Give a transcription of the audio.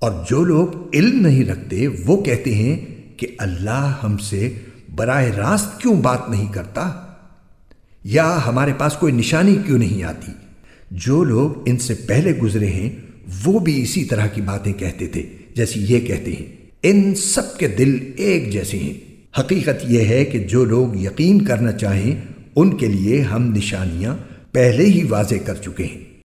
اور جو لوگ علم نہیں رکھتے، وہ کہتے ہیں کہ اللہ ہم سے براہ راست کیوں بات نہیں کرتا؟ یا ہمارے پاس کوئی نشانی کیوں نہیں آتی؟ جو لوگ ان سے پہلے گزرے ہیں، وہ بھی اسی طرح کی باتیں کہتے تھے جیسی یہ کہتے ہیں، ان سب کے دل ایک جیسے ہیں۔ حقیقت یہ ہے کہ جو لوگ یقین کرنا چاہیں، ان کے لیے ہم نشانیاں پہلے ہی واضح کر چکے ہیں۔